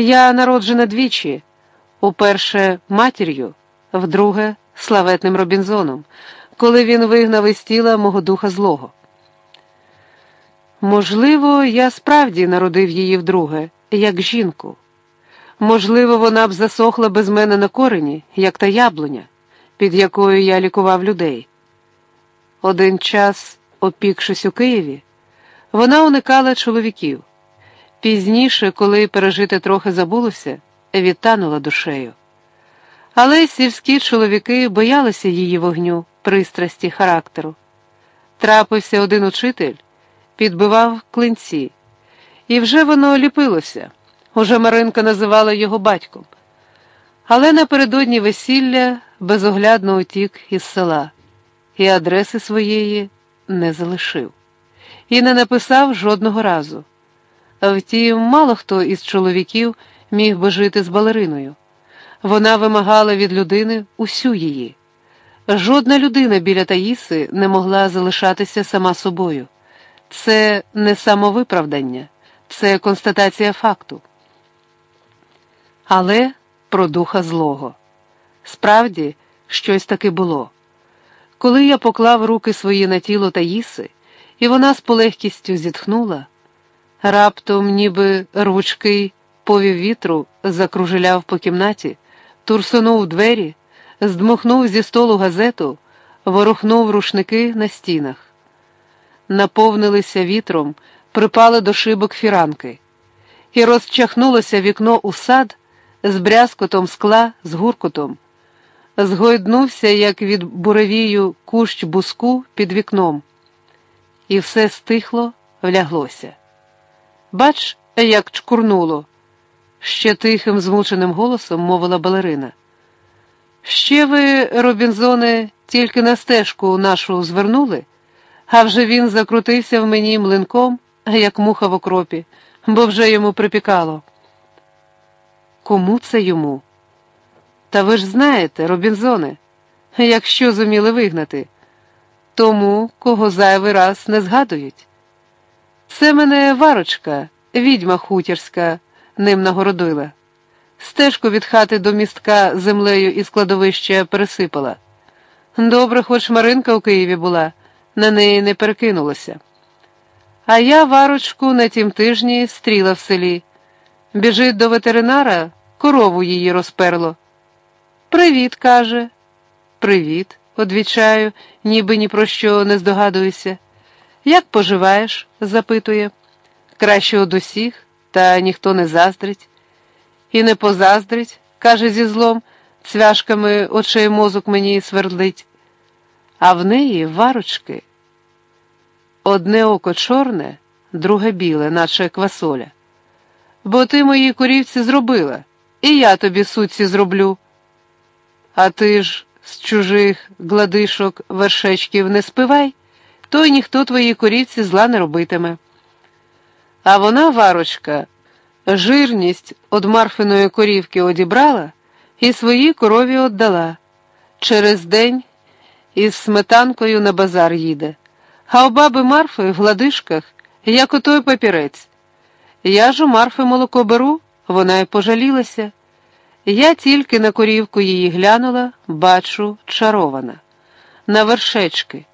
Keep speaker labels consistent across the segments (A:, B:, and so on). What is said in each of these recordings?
A: Я народжена двічі, уперше матір'ю, вдруге славетним Робінзоном, коли він вигнав із тіла мого духа злого. Можливо, я справді народив її вдруге, як жінку. Можливо, вона б засохла без мене на корені, як та яблуня, під якою я лікував людей. Один час, опікшись у Києві, вона уникала чоловіків. Пізніше, коли пережити трохи забулося, відтанула душею. Але сільські чоловіки боялися її вогню, пристрасті, характеру. Трапився один учитель, підбивав клинці, і вже воно ліпилося. Уже Маринка називала його батьком. Але напередодні весілля безоглядно утік із села і адреси своєї не залишив, і не написав жодного разу. Втім, мало хто із чоловіків міг би жити з балериною. Вона вимагала від людини усю її. Жодна людина біля Таїси не могла залишатися сама собою. Це не самовиправдання, це констатація факту. Але про духа злого. Справді, щось таки було. Коли я поклав руки свої на тіло Таїси, і вона з полегкістю зітхнула, раптом, ніби рвучкий повів вітру, закружеляв по кімнаті, турсонув двері, здмухнув зі столу газету, ворухнув рушники на стінах. Наповнилися вітром, припали до шибок фіранки, і розчахнулося вікно у сад з брязкотом скла, з гуркотом. Згойднувся, як від буревію кущ буску під вікном, і все стихло, вляглося. Бач, як чкурнуло, ще тихим, змученим голосом мовила балерина. Ще ви, Робінзоне, тільки на стежку нашу звернули, а вже він закрутився в мені млинком, як муха в окропі, бо вже йому припікало. Кому це йому? Та ви ж знаєте, Робінзоне, якщо зуміли вигнати, тому, кого зайвий раз не згадують. Це мене варочка, відьма хутірська, ним нагородила. Стежку від хати до містка землею і складовища пересипала. Добре, хоч Маринка у Києві була, на неї не перекинулося. А я варочку на тім тижні стріла в селі. Біжить до ветеринара, корову її розперло. Привіт, каже. Привіт, одвічаю, ніби ні про що не здогадуюся. Як поживаєш? запитує. Краще од усіх, та ніхто не заздрить. І не позаздрить, каже зі злом, цвяшками очей мозок мені свердлить. А в неї варочки. Одне око чорне, друге біле, наче квасоля. Бо ти моїй курівці зробила, і я тобі суці зроблю. А ти ж з чужих гладишок вершечків не спивай, то й ніхто твоїй корівці зла не робитиме. А вона, варочка, жирність од Марфиної корівки одібрала і своїй корові отдала. Через день із сметанкою на базар їде, а у баби Марфи в гладишках, як отой папірець. Я ж у Марфи молоко беру, вона й пожалілася. Я тільки на корівку її глянула, бачу, чарована, на вершечки,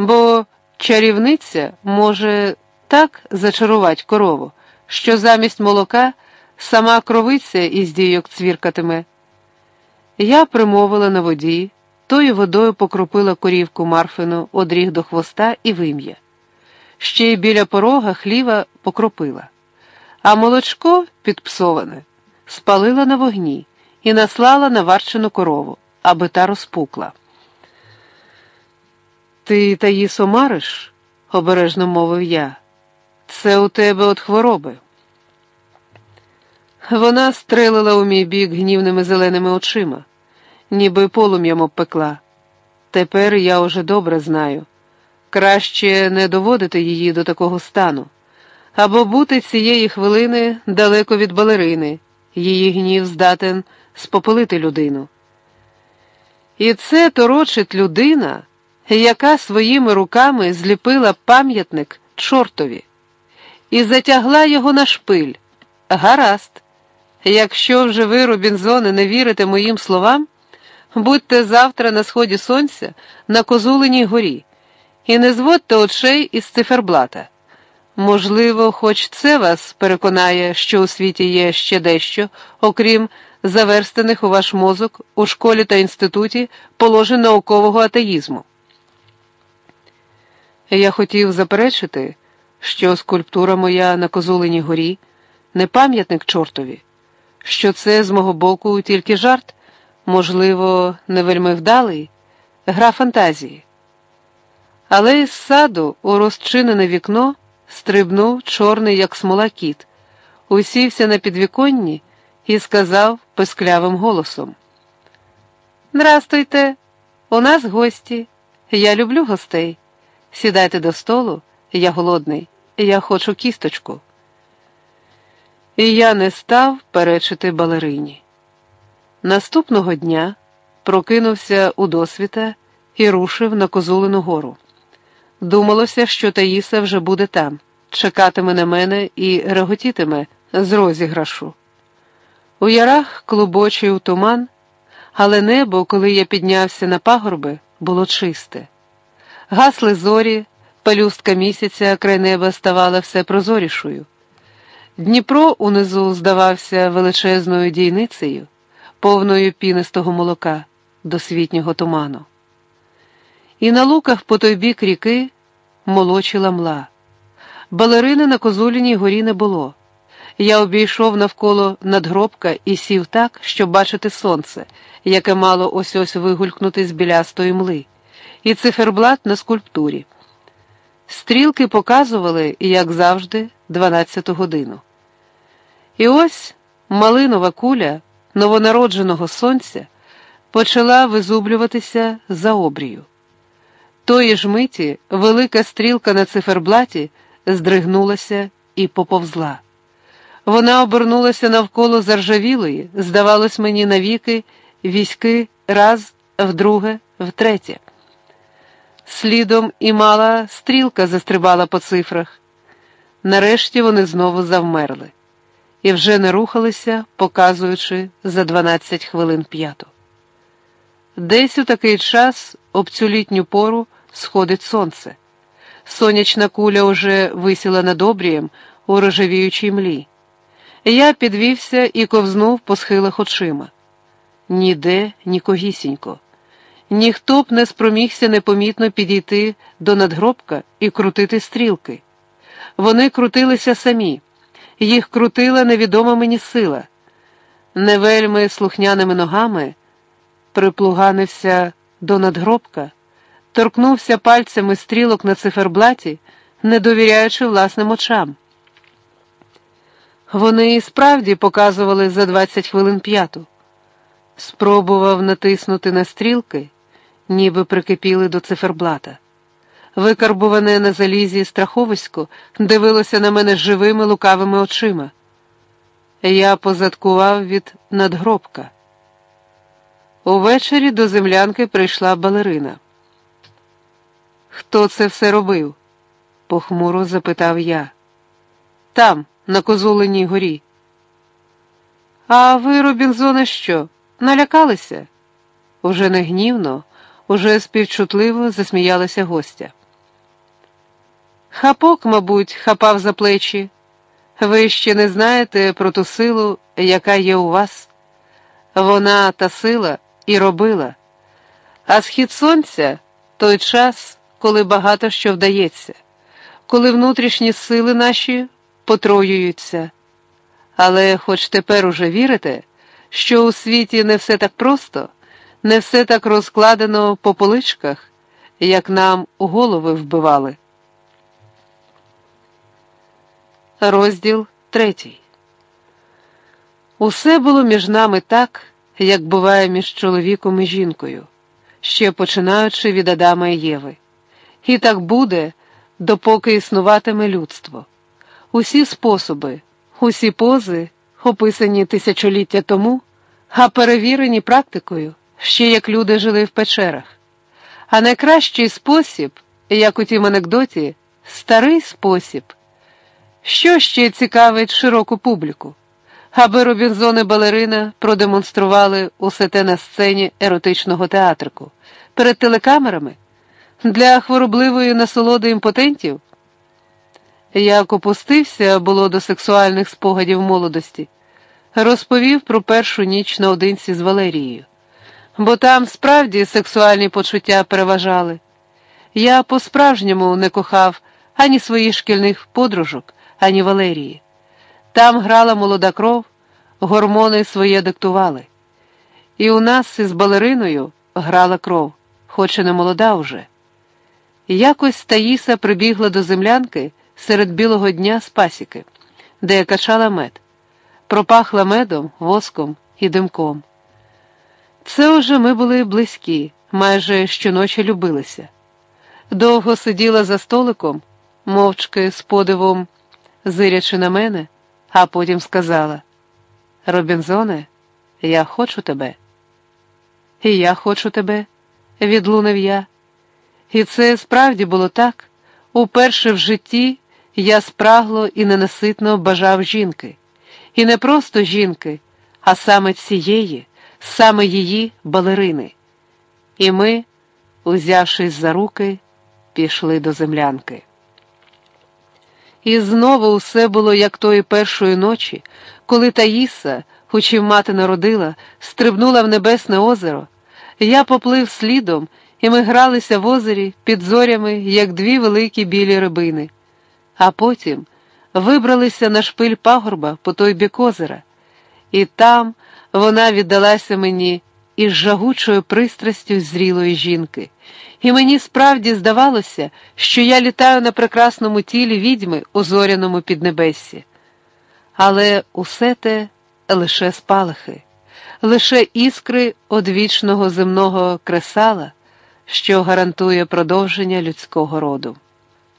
A: бо чарівниця може так зачарувати корову, що замість молока сама кровиця із дійок цвіркатиме. Я примовила на воді, тою водою покропила корівку Марфину одріг до хвоста і вим'я. Ще й біля порога хліва покропила, а молочко підпсоване спалила на вогні і наслала на варчену корову, аби та розпукла. Ти Таїсо мариш, обережно мовив я, це у тебе от хвороби. Вона стрелила у мій бік гнівними зеленими очима, ніби полум'ям обпекла. Тепер я уже добре знаю. Краще не доводити її до такого стану, або бути цієї хвилини далеко від балерини, її гнів здатен спопилити людину. І це торочить людина, яка своїми руками зліпила пам'ятник чортові і затягла його на шпиль. Гаразд, Якщо вже ви, Робінзони, не вірите моїм словам, будьте завтра на сході сонця на Козулиній горі і не зводьте очей із циферблата. Можливо, хоч це вас переконає, що у світі є ще дещо, окрім заверстаних у ваш мозок у школі та інституті положень наукового атеїзму. Я хотів заперечити, що скульптура моя на Козулиній горі не пам'ятник чортові, що це з мого боку тільки жарт, можливо, не вельми вдалий, гра фантазії. Але із саду у розчинене вікно стрибнув чорний, як смола кіт, усівся на підвіконні і сказав писклявим голосом: Здрастуйте, у нас гості. Я люблю гостей. Сідайте до столу, я голодний, я хочу кісточку. І я не став перечити балерині. Наступного дня прокинувся у досвіта і рушив на Козулину гору. Думалося, що Таїса вже буде там, чекатиме на мене і реготітиме з розіграшу. У ярах клубочив туман, але небо, коли я піднявся на пагорби, було чисте. Гасли зорі, пелюстка місяця край неба ставала все прозорішою. Дніпро унизу здавався величезною дійницею, повною пінистого молока, досвітнього туману. І на луках по той бік ріки молочила мла. Балерини на Козуліній горі не було. Я обійшов навколо надгробка і сів так, щоб бачити сонце, яке мало ось ось вигулькнути з білястої мли, і циферблат на скульптурі. Стрілки показували, як завжди, 12 годину. І ось малинова куля новонародженого сонця почала визублюватися за обрію. Тої ж миті велика стрілка на циферблаті здригнулася і поповзла. Вона обернулася навколо заржавілої, здавалось мені навіки, військи раз, вдруге, втретє. Слідом і мала стрілка застрибала по цифрах. Нарешті вони знову завмерли і вже не рухалися, показуючи за 12 хвилин п'яту. Десь у такий час об цю літню пору сходить сонце. Сонячна куля уже висіла над обрієм у рожевіючій млі. Я підвівся і ковзнув по схилах очима. Ніде нікогісінько. Ніхто б не спромігся непомітно підійти до надгробка і крутити стрілки. Вони крутилися самі, їх крутила невідома мені сила. Не вельми слухняними ногами приплуганився до надгробка, торкнувся пальцями стрілок на циферблаті, не довіряючи власним очам. Вони і справді показували за 20 хвилин п'яту. Спробував натиснути на стрілки, ніби прикипіли до циферблата. Викарбуване на залізі страховисько дивилося на мене живими лукавими очима. Я позадкував від надгробка. Увечері до землянки прийшла балерина. Хто це все робив? похмуро запитав я. Там на Козулиній горі. А ви, Робінзоне, що, налякалися? Уже не гнівно, уже співчутливо засміялася гостя. Хапок, мабуть, хапав за плечі. Ви ще не знаєте про ту силу, яка є у вас. Вона та сила і робила. А схід сонця той час, коли багато що вдається, коли внутрішні сили наші потроюються. Але хоч тепер уже вірите, що у світі не все так просто, не все так розкладено по поличках, як нам голови вбивали. Розділ третій. Усе було між нами так, як буває між чоловіком і жінкою, ще починаючи від Адама і Єви. І так буде, допоки існуватиме людство усі способи, усі пози, описані тисячоліття тому, а перевірені практикою, ще як люди жили в печерах. А найкращий спосіб, як у тім анекдоті, старий спосіб. Що ще цікавить широку публіку? аби Робінзон і балерина продемонстрували усе те на сцені еротичного театрику перед телекамерами для хворобливої насолоди імпотентів. Як опустився було до сексуальних спогадів молодості, розповів про першу ніч наодинці з Валерією, бо там справді сексуальні почуття переважали. Я по-справжньому не кохав ані своїх шкільних подружок, ані Валерії. Там грала молода кров, гормони своє диктували. І у нас із балериною грала кров, хоч і не молода вже. Якось Таїса прибігла до землянки серед білого дня з пасіки, де я качала мед, пропахла медом, воском і димком. Це уже ми були близькі, майже щоночі любилися. Довго сиділа за столиком, мовчки з подивом, зирячи на мене, а потім сказала: Робінзоне, я хочу тебе. І я хочу тебе, відлунив я. І це справді було так. Уперше в житті я спрагло і ненаситно бажав жінки, і не просто жінки, а саме цієї, саме її балерини. І ми, узявшись за руки, пішли до землянки. І знову усе було як тої першої ночі, коли Таїса, хоч і мати народила, стрибнула в небесне озеро. Я поплив слідом, і ми гралися в озері під зорями, як дві великі білі рибини, а потім вибралися на шпиль пагорба по той бік озера, і там вона віддалася мені із жагучою пристрастю зрілої жінки, і мені справді здавалося, що я літаю на прекрасному тілі відьми у зоряному піднебессі. Але усе те лише спалахи, лише іскри одвічного земного кресала, що гарантує продовження людського роду.